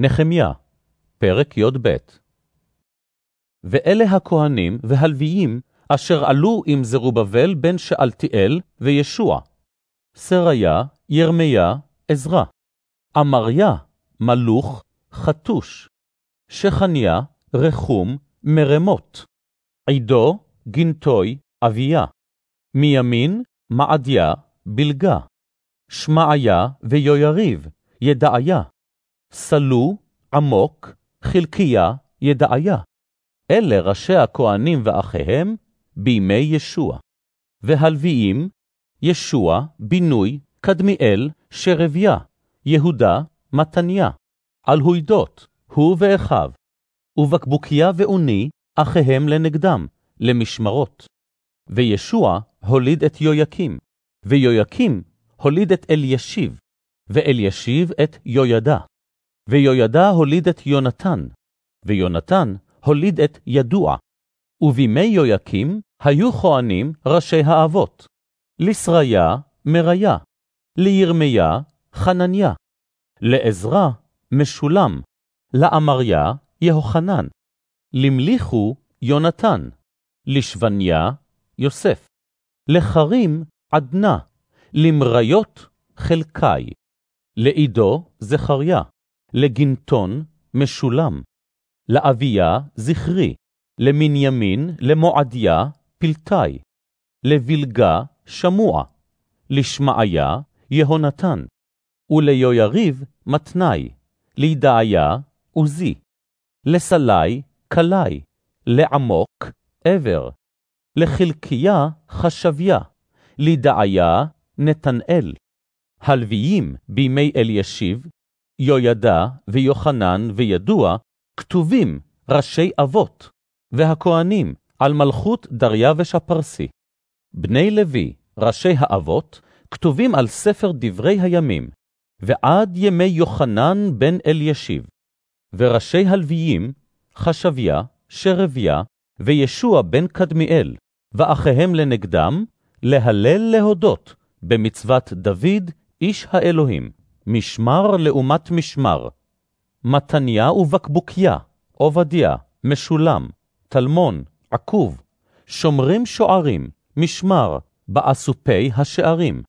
נחמיה, פרק י"ב. ואלה הכהנים והלוויים אשר עלו עם זרובבל בן שאלתיאל וישוע, סריה, ירמיה, עזרא, אמריה, מלוך, חתוש, שכניה, רחום, מרמות, עידו, גינטוי, אביה, מימין, מעדיה, בלגה, שמעיה ויויריב, ידעיה, סלו, עמוק, חלקיה, ידעיה. אלה ראשי הכהנים ואחיהם בימי ישוע. והלוויים, ישוע, בינוי, קדמיאל, שרביה, יהודה, מתניה, אלהוידות, הוא ואחיו, ובקבוקיה ואוני, אחיהם לנגדם, למשמרות. וישוע הוליד את יויקים, ויויקים הוליד את אלישיב, ואלישיב את יוידע. ויהוידע הוליד את יונתן, ויונתן הוליד את ידוע. ובימי יויקים היו כהנים ראשי האבות, לשריה, מריה, לירמיה, חנניה, לעזרא, משולם, לאמריה, יהוחנן, למליכו, יונתן, לשבניה, יוסף, לחרים, עדנה, למריות, חלקי, לעידו, זכריה, לגינתון, משולם, לאביה, זכרי, למנימין, למועדיה, פלטי, לבלגה, שמוע, לשמעיה, יהונתן, וליויריב, מתנאי, לידעיה, עוזי, לסלי, קלי, לעמוק, עבר, לחלקיה, חשביה, לידעיה, נתנאל. הלוויים בימי אלישיב, יהוידע ויוחנן וידוע, כתובים ראשי אבות, והכהנים על מלכות דריווש הפרסי. בני לוי, ראשי האבות, כתובים על ספר דברי הימים, ועד ימי יוחנן בן אלישיב. וראשי הלוויים, חשביה, שרביה, וישוע בן קדמיאל, ואחיהם לנגדם, להלל להודות, במצוות דוד, איש האלוהים, משמר לעומת משמר. מתניה ובקבוקיה, עובדיה, משולם, טלמון, עקוב, שומרים שוערים, משמר, באסופי השערים.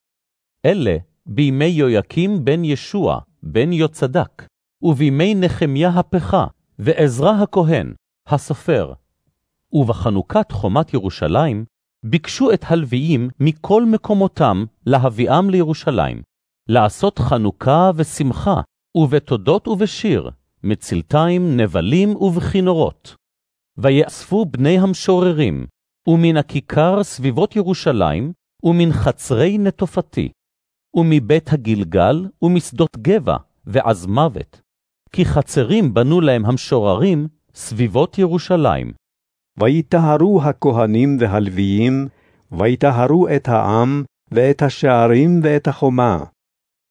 אלה בימי יויקים בן ישוע, בן יוצדק, ובימי נחמיה הפכה, ועזרא הכהן, הסופר. ובחנוכת חומת ירושלים, ביקשו את הלוויים מכל מקומותם להביאם לירושלים, לעשות חנוכה ושמחה, ובתודות ובשיר, מצלתיים, נבלים ובכינורות. ויאספו בני המשוררים, ומן הכיכר סביבות ירושלים, ומן חצרי נטופתי, ומבית הגלגל, ומשדות גבע, ועז מוות. כי חצרים בנו להם המשוררים סביבות ירושלים. ויטהרו הכהנים והלוויים, ויטהרו את העם, ואת השערים ואת החומה.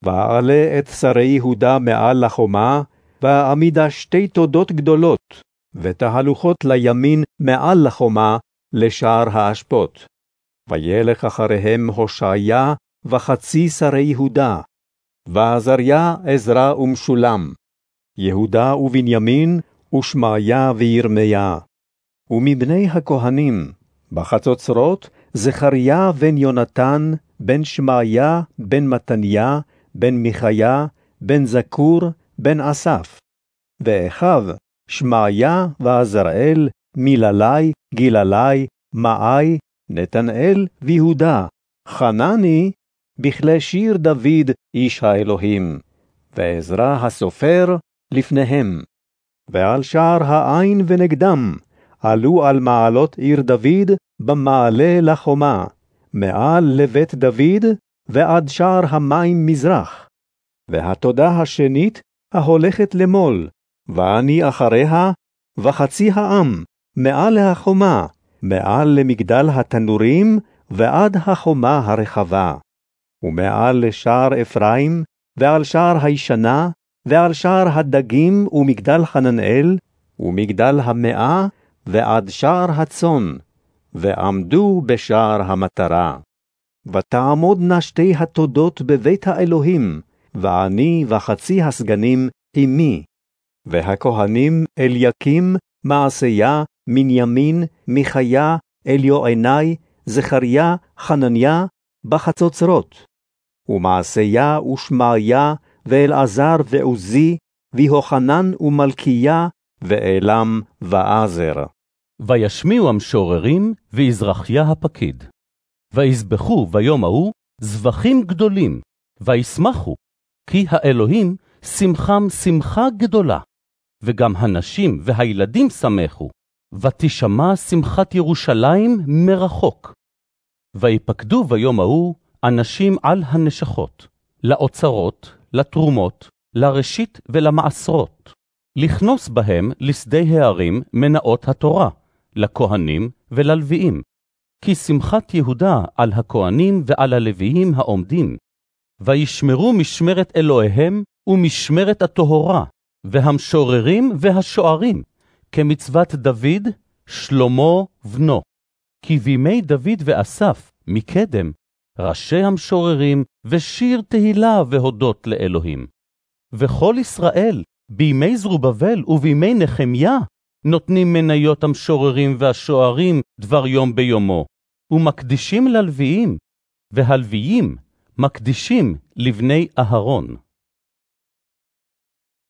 ואעלה את שרי יהודה מעל לחומה, ואעמידה שתי תודות גדולות, ותהלוכות לימין מעל לחומה, לשער האשפות. וילך אחריהם הושעיה, וחצי שרי יהודה, ועזריה, עזרא ומשולם, יהודה ובנימין, ושמעיה וירמיה. ומבני הכהנים, בחצוצרות, זכריה בן יונתן, בן שמעיה, בן מתניה, בן מיכיה, בן זכור, בן אסף. ואחיו, שמעיה ועזראל, מיללי, גיללי, מעי, נתנאל ויהודה, חנני, בכלי שיר דוד איש האלוהים, ועזרא הסופר לפניהם. ועל שער העין ונגדם, עלו על מעלות עיר דוד במעלה לחומה, מעל לבית דוד ועד שער המים מזרח. והתודה השנית ההולכת למול, ואני אחריה, וחצי העם, מעל החומה, מעל למגדל התנורים, ועד החומה הרחבה. ומעל לשער אפרים, ועל שער הישנה, ועל שער הדגים ומגדל חננאל, ומגדל המאה, ועד שער הצאן, ועמדו בשער המטרה. ותעמודנה שתי התודות בבית האלוהים, ואני וחצי הסגנים עמי. והכהנים אליקים, מעשיה, מנימין, מיכיה, אליועיני, זכריה, חנניה, בחצוצרות. ומעשיה ושמעיה, ואלעזר ועוזי, ויהוחנן ומלכיה, ואלם ועזר. וישמיעו המשוררים, ויזרחיה הפקיד. ויזבחו ביום ההוא זבחים גדולים, וישמחו, כי האלוהים שמחם שמחה גדולה. וגם הנשים והילדים שמחו, ותשמע שמחת ירושלים מרחוק. ויפקדו ביום ההוא אנשים על הנשכות, לאוצרות, לתרומות, לראשית ולמעשרות, לכנוס בהם לשדה הערים מנאות התורה, לכהנים וללוויים. כי שמחת יהודה על הכהנים ועל הלוויים העומדים, וישמרו משמרת אלוהיהם ומשמרת הטהורה, והמשוררים והשוערים, כמצוות דוד, שלמה בנו. כי בימי דוד ואסף, מקדם, ראשי המשוררים ושיר תהילה והודות לאלוהים. וכל ישראל, בימי זרובבל ובימי נחמיה, נותנים מניות המשוררים והשוערים דבר יום ביומו, ומקדישים ללוויים, והלוויים מקדישים לבני אהרון.